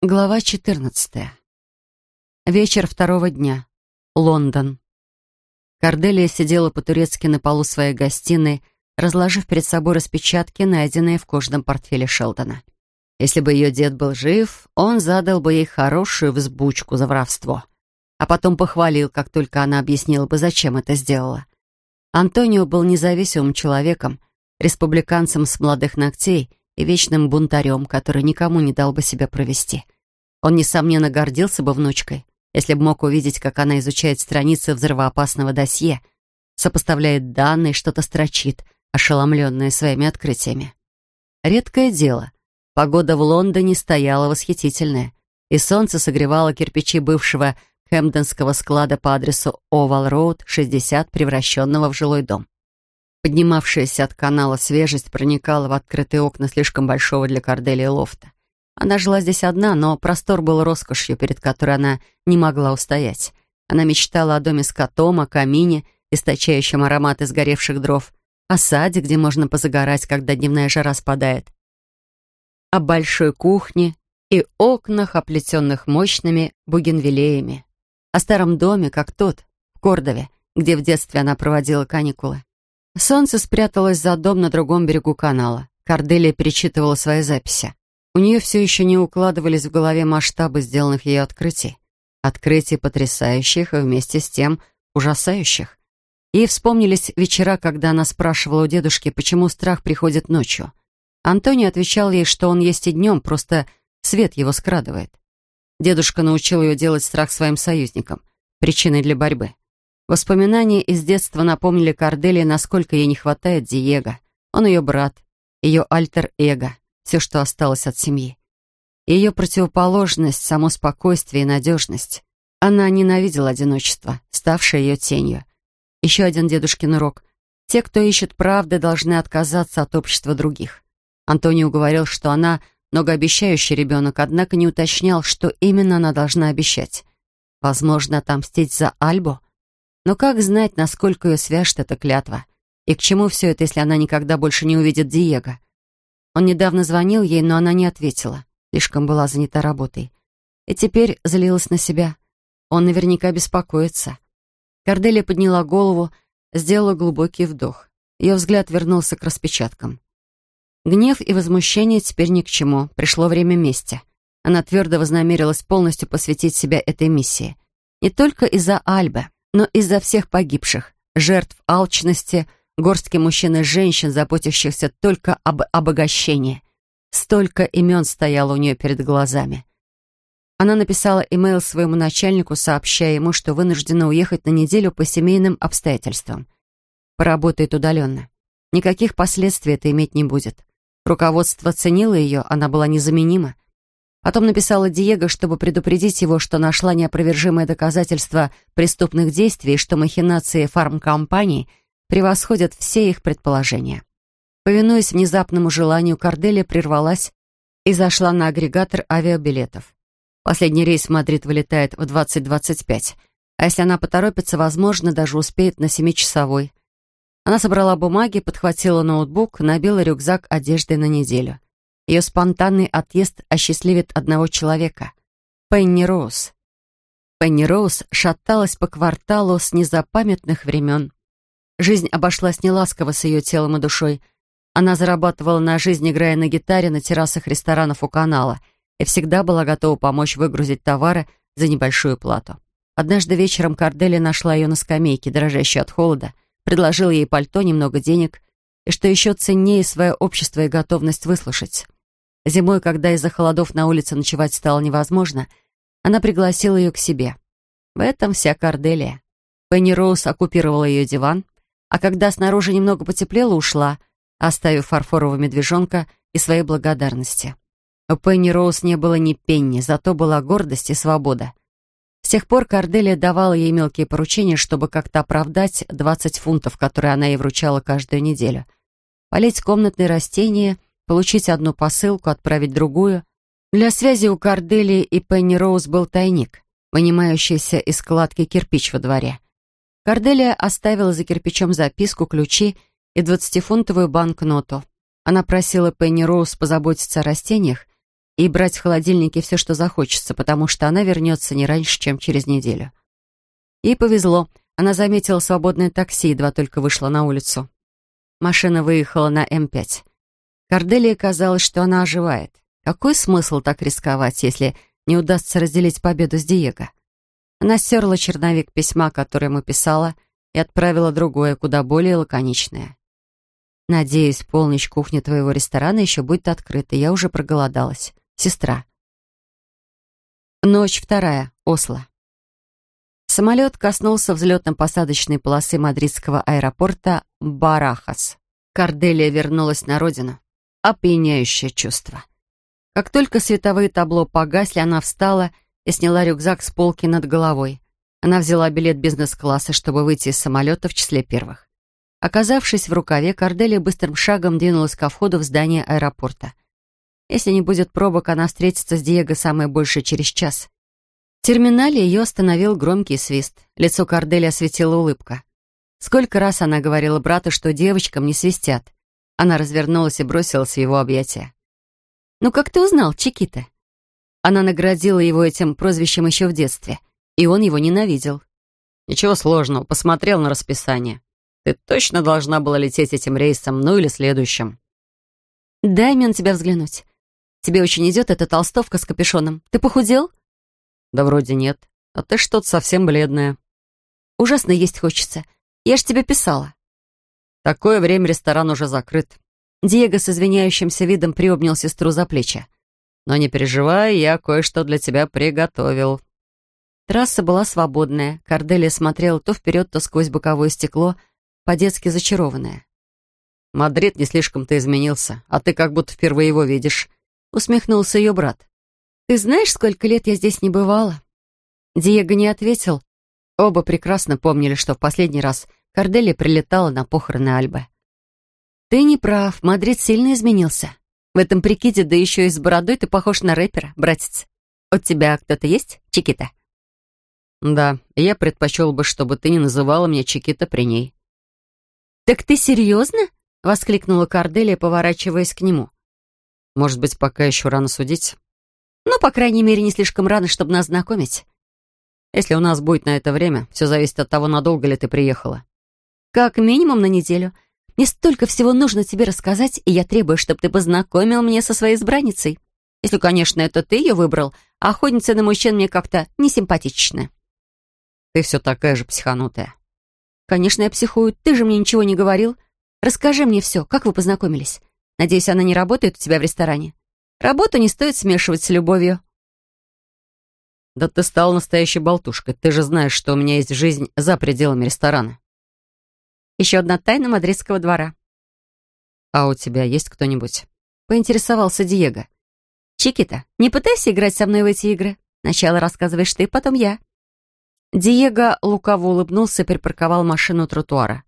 Глава 14. Вечер второго дня. Лондон. Корделия сидела по-турецки на полу своей гостиной, разложив перед собой распечатки, найденные в кожаном портфеле Шелдона. Если бы ее дед был жив, он задал бы ей хорошую взбучку за воровство, а потом похвалил, как только она объяснила бы, зачем это сделала. Антонио был независимым человеком, республиканцем с молодых ногтей и вечным бунтарем, который никому не дал бы себя провести. Он, несомненно, гордился бы внучкой, если бы мог увидеть, как она изучает страницы взрывоопасного досье, сопоставляет данные, что-то строчит, ошеломленная своими открытиями. Редкое дело. Погода в Лондоне стояла восхитительная, и солнце согревало кирпичи бывшего Хэмпдонского склада по адресу Овал-Роуд, 60, превращенного в жилой дом. Поднимавшаяся от канала свежесть проникала в открытые окна слишком большого для Корделии лофта. Она жила здесь одна, но простор был роскошью, перед которой она не могла устоять. Она мечтала о доме с котом, о камине, источающем аромат изгоревших дров, о саде, где можно позагорать, когда дневная жара спадает, о большой кухне и окнах, оплетенных мощными бугенвилеями, о старом доме, как тот, в Кордове, где в детстве она проводила каникулы. Солнце спряталось за дом на другом берегу канала. Корделия перечитывала свои записи. У нее все еще не укладывались в голове масштабы сделанных ее открытий. Открытий потрясающих и вместе с тем ужасающих. Ей вспомнились вечера, когда она спрашивала у дедушки, почему страх приходит ночью. Антонио отвечал ей, что он есть и днем, просто свет его скрадывает. Дедушка научил ее делать страх своим союзникам, причиной для борьбы. Воспоминания из детства напомнили Корделии, насколько ей не хватает Диего. Он ее брат, ее альтер-эго, все, что осталось от семьи. Ее противоположность, само спокойствие и надежность. Она ненавидела одиночество, ставшее ее тенью. Еще один дедушкин урок. Те, кто ищет правды, должны отказаться от общества других. Антонио говорил, что она многообещающий ребенок, однако не уточнял, что именно она должна обещать. Возможно, отомстить за Альбу — но как знать, насколько ее свяжет эта клятва? И к чему все это, если она никогда больше не увидит Диего? Он недавно звонил ей, но она не ответила. Слишком была занята работой. И теперь злилась на себя. Он наверняка беспокоится. Корделия подняла голову, сделала глубокий вдох. Ее взгляд вернулся к распечаткам. Гнев и возмущение теперь ни к чему. Пришло время мести. Она твердо вознамерилась полностью посвятить себя этой миссии. Не только из-за Альбы но из-за всех погибших, жертв алчности, горстки мужчин и женщин, заботящихся только об обогащении. Столько имен стояло у нее перед глазами. Она написала имейл своему начальнику, сообщая ему, что вынуждена уехать на неделю по семейным обстоятельствам. Поработает удаленно. Никаких последствий это иметь не будет. Руководство ценило ее, она была незаменима. Потом написала Диего, чтобы предупредить его, что нашла неопровержимое доказательство преступных действий что махинации фармкомпаний превосходят все их предположения. Повинуясь внезапному желанию, Корделия прервалась и зашла на агрегатор авиабилетов. Последний рейс в Мадрид вылетает в 20.25, а если она поторопится, возможно, даже успеет на семичасовой. Она собрала бумаги, подхватила ноутбук, набила рюкзак одеждой на неделю. Ее спонтанный отъезд осчастливит одного человека — Пенни Роуз. Пенни Роуз шаталась по кварталу с незапамятных времен. Жизнь обошлась неласково с ее телом и душой. Она зарабатывала на жизнь, играя на гитаре на террасах ресторанов у канала и всегда была готова помочь выгрузить товары за небольшую плату. Однажды вечером Кордели нашла ее на скамейке, дрожащей от холода, предложила ей пальто, немного денег и, что еще ценнее, свое общество и готовность выслушать. Зимой, когда из-за холодов на улице ночевать стало невозможно, она пригласила ее к себе. В этом вся Корделия. Пенни Роуз оккупировала ее диван, а когда снаружи немного потеплело, ушла, оставив фарфорового медвежонка и своей благодарности. У Пенни Роуз не было ни пенни, зато была гордость и свобода. С тех пор Корделия давала ей мелкие поручения, чтобы как-то оправдать 20 фунтов, которые она ей вручала каждую неделю. Полить комнатные растения — получить одну посылку, отправить другую. Для связи у Кордели и Пенни Роуз был тайник, вынимающийся из складки кирпич во дворе. Корделия оставила за кирпичом записку, ключи и двадцатифунтовую банкноту. Она просила Пенни Роуз позаботиться о растениях и брать в холодильнике все, что захочется, потому что она вернется не раньше, чем через неделю. Ей повезло. Она заметила свободное такси, едва только вышла на улицу. Машина выехала на М5. Корделии казалось, что она оживает. Какой смысл так рисковать, если не удастся разделить победу с Диего? Она стерла черновик письма, которое ему писала, и отправила другое, куда более лаконичное. «Надеюсь, полночь кухня твоего ресторана еще будет открыта. Я уже проголодалась. Сестра». Ночь вторая. Осло. Самолет коснулся взлетно-посадочной полосы мадридского аэропорта Барахас. Корделия вернулась на родину. Опьяняющее чувство. Как только световые табло погасли, она встала и сняла рюкзак с полки над головой. Она взяла билет бизнес-класса, чтобы выйти из самолета в числе первых. Оказавшись в рукаве, Корделия быстрым шагом двинулась ко входу в здание аэропорта. Если не будет пробок, она встретится с Диего самое больше через час. В терминале ее остановил громкий свист. Лицо Кардели осветила улыбка. Сколько раз она говорила брату, что девочкам не свистят. Она развернулась и бросилась в его объятия. «Ну как ты узнал, Чикита?» Она наградила его этим прозвищем еще в детстве, и он его ненавидел. «Ничего сложного, посмотрел на расписание. Ты точно должна была лететь этим рейсом, ну или следующим». «Дай мне на тебя взглянуть. Тебе очень идет эта толстовка с капюшоном. Ты похудел?» «Да вроде нет. А ты что-то совсем бледная». «Ужасно есть хочется. Я ж тебе писала». «Такое время ресторан уже закрыт». Диего с извиняющимся видом приобнял сестру за плечи. «Но не переживай, я кое-что для тебя приготовил». Трасса была свободная. Корделия смотрела то вперед, то сквозь боковое стекло, по-детски зачарованная. «Мадрид не слишком-то изменился, а ты как будто впервые его видишь», — усмехнулся ее брат. «Ты знаешь, сколько лет я здесь не бывала?» Диего не ответил. Оба прекрасно помнили, что в последний раз Корделия прилетала на похороны Альбы. «Ты не прав, Мадрид сильно изменился. В этом прикиде, да еще и с бородой, ты похож на рэпера, братец. А у тебя кто-то есть, chiquita?» «Да, я предпочел бы, чтобы ты не называла меня Чикита при ней». «Так ты серьезно?» — воскликнула Корделия, поворачиваясь к нему. «Может быть, пока еще рано судить?» Ну, по крайней мере, не слишком рано, чтобы нас знакомить. Если у нас будет на это время, все зависит от того, надолго ли ты приехала. Как минимум на неделю. Мне столько всего нужно тебе рассказать, и я требую, чтобы ты познакомил меня со своей избранницей. Если, конечно, это ты ее выбрал, а охотница на мужчин мне как-то несимпатична. Ты все такая же психанутая. Конечно, я психую. Ты же мне ничего не говорил. Расскажи мне все, как вы познакомились. Надеюсь, она не работает у тебя в ресторане. Работу не стоит смешивать с любовью. Да ты стал настоящей болтушкой. Ты же знаешь, что у меня есть жизнь за пределами ресторана. Еще одна тайна мадридского двора. А у тебя есть кто-нибудь? Поинтересовался Диего. Чикита, не пытайся играть со мной в эти игры. Сначала рассказываешь ты, потом я. Диего лукаво улыбнулся и припарковал машину тротуара.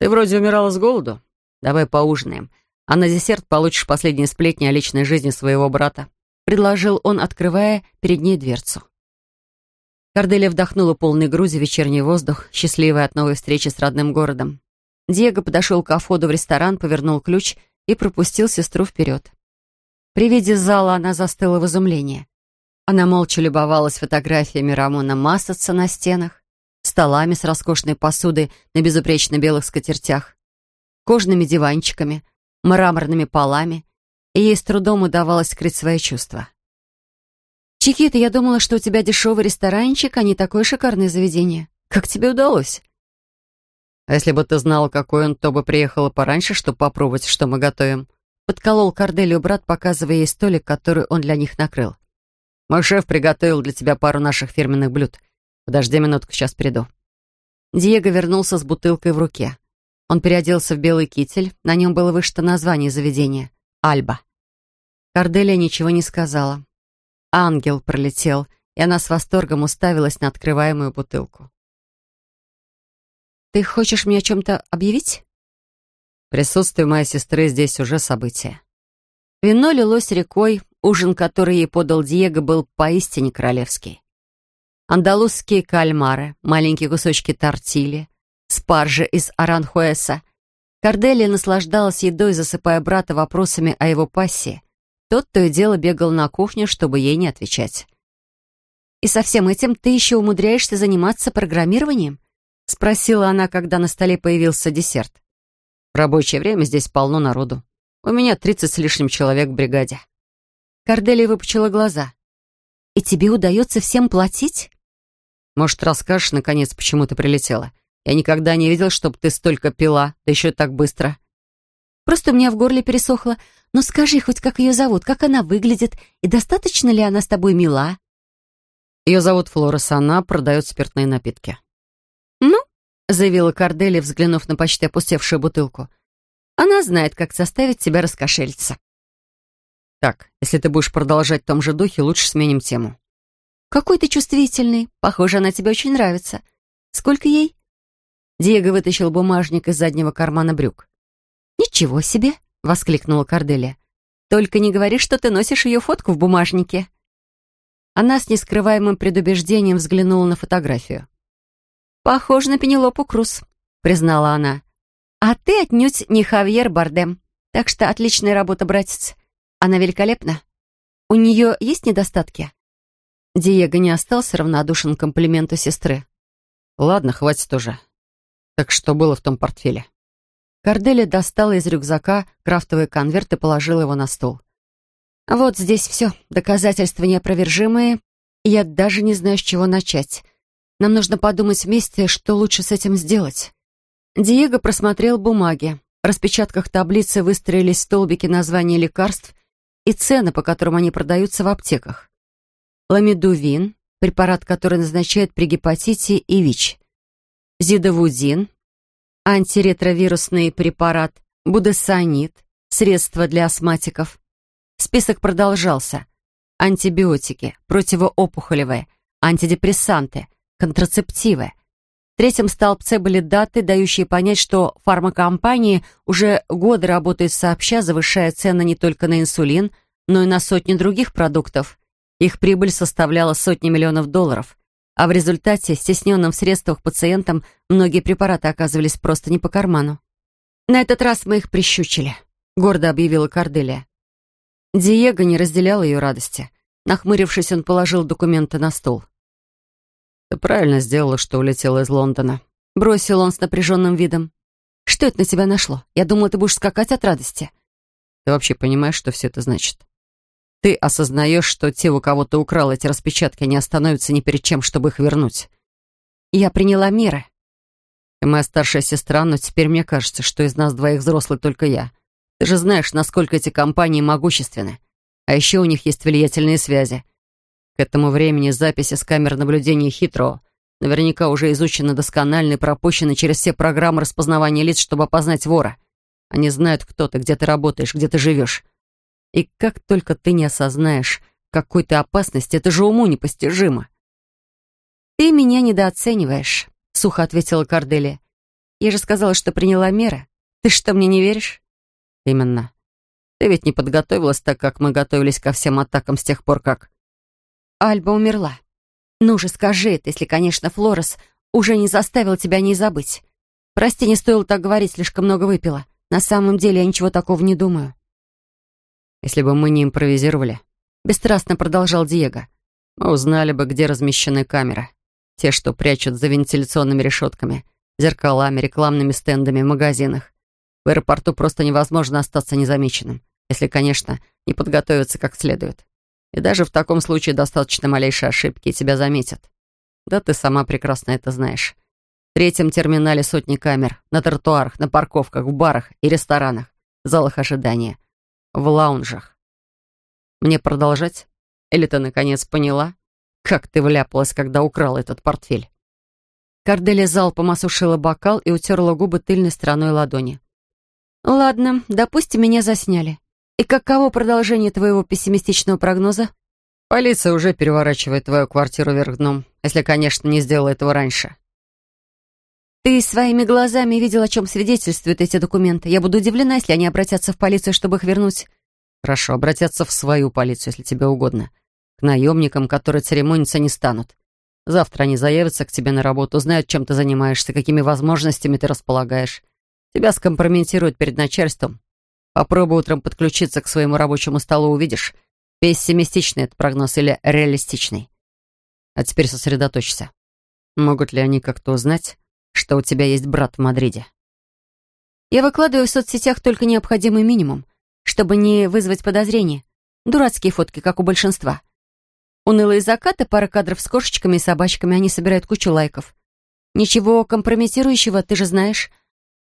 Ты вроде умирала с голоду. Давай поужинаем. А на десерт получишь последние сплетни о личной жизни своего брата», — предложил он, открывая перед ней дверцу. Корделия вдохнула полной груди вечерний воздух, счастливая от новой встречи с родным городом. Диего подошел к входу в ресторан, повернул ключ и пропустил сестру вперед. При виде зала она застыла в изумлении. Она молча любовалась фотографиями Рамона Массатса на стенах, столами с роскошной посудой на безупречно белых скатертях, кожными диванчиками — мраморными полами, и ей с трудом удавалось скрыть свои чувства. «Чикита, я думала, что у тебя дешевый ресторанчик, а не такое шикарное заведение. Как тебе удалось?» «А если бы ты знала, какой он, то бы приехала пораньше, чтобы попробовать, что мы готовим». Подколол Корделию брат, показывая ей столик, который он для них накрыл. «Мой шеф приготовил для тебя пару наших фирменных блюд. Подожди минутку, сейчас приду». Диего вернулся с бутылкой в руке. Он переоделся в белый китель, на нем было вышито название заведения — «Альба». Корделия ничего не сказала. Ангел пролетел, и она с восторгом уставилась на открываемую бутылку. «Ты хочешь мне о чем-то объявить?» Присутствие моей сестры здесь уже событие. Вино лилось рекой, ужин, который ей подал Диего, был поистине королевский. Андалузские кальмары, маленькие кусочки тортили, спаржи из Аранхуэса. Корделия наслаждалась едой, засыпая брата вопросами о его пассии. Тот то и дело бегал на кухню, чтобы ей не отвечать. «И со всем этим ты еще умудряешься заниматься программированием?» — спросила она, когда на столе появился десерт. «В рабочее время здесь полно народу. У меня тридцать с лишним человек в бригаде». Корделия выпучила глаза. «И тебе удается всем платить?» «Может, расскажешь, наконец, почему ты прилетела? Я никогда не видел, чтобы ты столько пила, да еще так быстро». «Просто у меня в горле пересохло. Но скажи хоть, как ее зовут, как она выглядит, и достаточно ли она с тобой мила?» Ее зовут Флорес, она продает спиртные напитки. «Ну», — заявила Кордели, взглянув на почти опустевшую бутылку, «она знает, как заставить тебя раскошелиться». «Так, если ты будешь продолжать в том же духе, лучше сменим тему». «Какой ты чувствительный. Похоже, она тебе очень нравится. Сколько ей?» Диего вытащил бумажник из заднего кармана брюк. «Ничего себе!» — воскликнула Корделия. «Только не говори, что ты носишь ее фотку в бумажнике». Она с нескрываемым предубеждением взглянула на фотографию. «Похоже на Пенелопу Круз», — признала она. «А ты отнюдь не Хавьер Бардем, так что отличная работа, братец. Она великолепна. У нее есть недостатки?» Диего не остался равнодушен комплименту сестры. «Ладно, хватит уже. Так что было в том портфеле?» Корделия достала из рюкзака крафтовый конверт и положила его на стол. Вот здесь все. Доказательства неопровержимые. Я даже не знаю, с чего начать. Нам нужно подумать вместе, что лучше с этим сделать. Диего просмотрел бумаги. В распечатках таблицы выстроились столбики названий лекарств и цены, по которым они продаются в аптеках. Ламидувин, препарат, который назначают при гепатите и ВИЧ. Зидовудин, антиретровирусный препарат, будесонид, средство для астматиков, Список продолжался. Антибиотики, противоопухолевые, антидепрессанты, контрацептивы. В третьем столбце были даты, дающие понять, что фармакомпании уже годы работают сообща, завышая цены не только на инсулин, но и на сотни других продуктов. Их прибыль составляла сотни миллионов долларов. А в результате, стесненным в средствах пациентам, многие препараты оказывались просто не по карману. «На этот раз мы их прищучили», — гордо объявила Корделия. Диего не разделял ее радости. Нахмурившись, он положил документы на стол. «Ты правильно сделала, что улетела из Лондона», — бросил он с напряженным видом. «Что это на тебя нашло? Я думала, ты будешь скакать от радости». «Ты вообще понимаешь, что все это значит? Ты осознаешь, что те, у кого ты украл эти распечатки, не остановятся ни перед чем, чтобы их вернуть?» «Я приняла меры». «Ты моя старшая сестра, но теперь мне кажется, что из нас двоих взрослый только я. Ты же знаешь, насколько эти компании могущественны. А еще у них есть влиятельные связи. К этому времени записи с камер наблюдения хитро наверняка уже изучены досконально и пропущены через все программы распознавания лиц, чтобы опознать вора. Они знают, кто ты, где ты работаешь, где ты живешь. И как только ты не осознаешь какой ты опасности, это же уму непостижимо. «Ты меня недооцениваешь», — сухо ответила Корделия. «Я же сказала, что приняла меры. Ты что, мне не веришь?» «Именно. Ты ведь не подготовилась так, как мы готовились ко всем атакам с тех пор, как...» «Альба умерла. Ну же, скажи это, если, конечно, Флорес уже не заставил тебя не забыть. Прости, не стоило так говорить, слишком много выпила. На самом деле я ничего такого не думаю». «Если бы мы не импровизировали», — бесстрастно продолжал Диего, «мы узнали бы, где размещены камеры. Те, что прячут за вентиляционными решетками, зеркалами, рекламными стендами в магазинах. В аэропорту просто невозможно остаться незамеченным, если, конечно, не подготовиться как следует. И даже в таком случае достаточно малейшей ошибки, и тебя заметят. Да ты сама прекрасно это знаешь. В третьем терминале сотни камер, на тротуарах, на парковках, в барах и ресторанах, в залах ожидания, в лаунжах. Мне продолжать? Или ты, наконец, поняла, как ты вляпалась, когда украла этот портфель?» Корделия залпом осушила бокал и утерла губы тыльной стороной ладони. «Ладно, допустим, меня засняли. И каково продолжение твоего пессимистичного прогноза?» «Полиция уже переворачивает твою квартиру вверх дном, если, конечно, не сделала этого раньше». «Ты своими глазами видел, о чем свидетельствуют эти документы. Я буду удивлена, если они обратятся в полицию, чтобы их вернуть». «Хорошо, обратятся в свою полицию, если тебе угодно. К наемникам, которые церемониться не станут. Завтра они заявятся к тебе на работу, знают, чем ты занимаешься, какими возможностями ты располагаешь. Тебя скомпрометируют перед начальством. Попробуй утром подключиться к своему рабочему столу, увидишь, пессимистичный это прогноз или реалистичный. А теперь сосредоточься. Могут ли они как-то узнать, что у тебя есть брат в Мадриде? Я выкладываю в соцсетях только необходимый минимум, чтобы не вызвать подозрений. Дурацкие фотки, как у большинства. Унылые закаты, пара кадров с кошечками и собачками, они собирают кучу лайков. Ничего компрометирующего, ты же знаешь.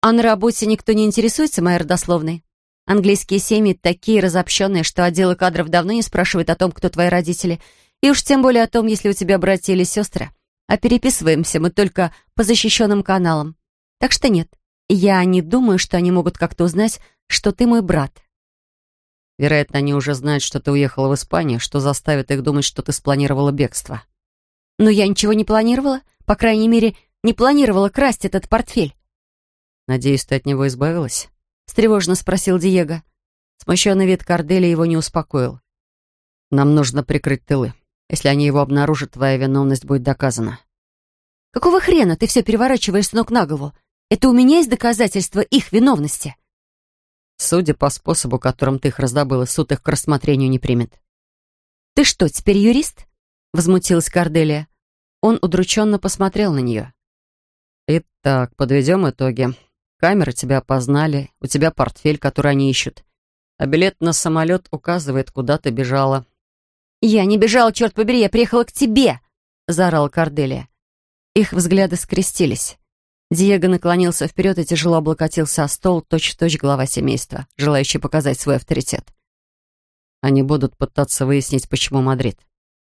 А на работе никто не интересуется моей родословной. Английские семьи такие разобщенные, что отделы кадров давно не спрашивают о том, кто твои родители, и уж тем более о том, есть ли у тебя братья или сестры. А переписываемся мы только по защищенным каналам. Так что нет, я не думаю, что они могут как-то узнать, что ты мой брат. Вероятно, они уже знают, что ты уехала в Испанию, что заставит их думать, что ты спланировала бегство. Но я ничего не планировала. По крайней мере, не планировала красть этот портфель. Надеюсь, ты от него избавилась? Встревоженно спросил Диего. Смущенный вид Кордели его не успокоил. Нам нужно прикрыть тылы. Если они его обнаружат, твоя виновность будет доказана. Какого хрена ты все переворачиваешь с ног на голову? Это у меня есть доказательства их виновности. Судя по способу, которым ты их раздобыла, суд их к рассмотрению не примет. «Ты что, теперь юрист?» — возмутилась Корделия. Он удрученно посмотрел на нее. «Итак, подведем итоги. Камеры тебя опознали, у тебя портфель, который они ищут. А билет на самолет указывает, куда ты бежала». «Я не бежала, черт побери, я приехала к тебе!» — заорала Корделия. Их взгляды скрестились. Диего наклонился вперед и тяжело облокотился о стол, точь-в-точь -точь глава семейства, желающий показать свой авторитет. Они будут пытаться выяснить, почему Мадрид.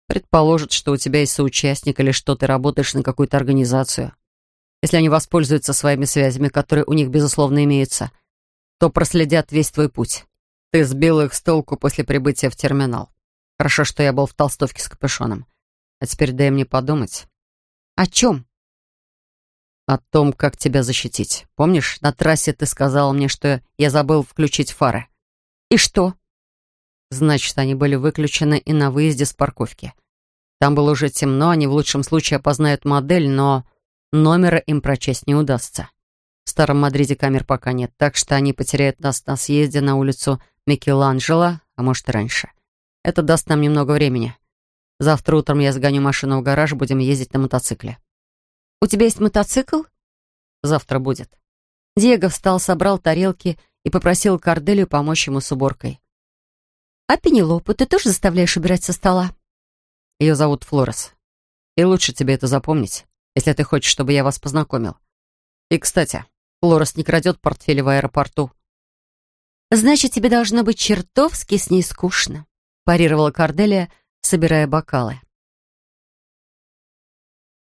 Предположат, что у тебя есть соучастник или что ты работаешь на какую-то организацию. Если они воспользуются своими связями, которые у них, безусловно, имеются, то проследят весь твой путь. Ты сбил их с толку после прибытия в терминал. Хорошо, что я был в толстовке с капюшоном. А теперь дай мне подумать. О чем? о том, как тебя защитить. Помнишь, на трассе ты сказала мне, что я забыл включить фары? И что? Значит, они были выключены и на выезде с парковки. Там было уже темно, они в лучшем случае опознают модель, но номера им прочесть не удастся. В Старом Мадриде камер пока нет, так что они потеряют нас на съезде на улицу Микеланджело, а может и раньше. Это даст нам немного времени. Завтра утром я сгоню машину в гараж, будем ездить на мотоцикле. «У тебя есть мотоцикл?» «Завтра будет». Диего встал, собрал тарелки и попросил Корделию помочь ему с уборкой. «А Пенелопу ты тоже заставляешь убирать со стола?» Ее зовут Флорес. И лучше тебе это запомнить, если ты хочешь, чтобы я вас познакомил. И, кстати, Флорес не крадет портфели в аэропорту. «Значит, тебе должно быть чертовски с ней скучно», парировала Корделия, собирая бокалы.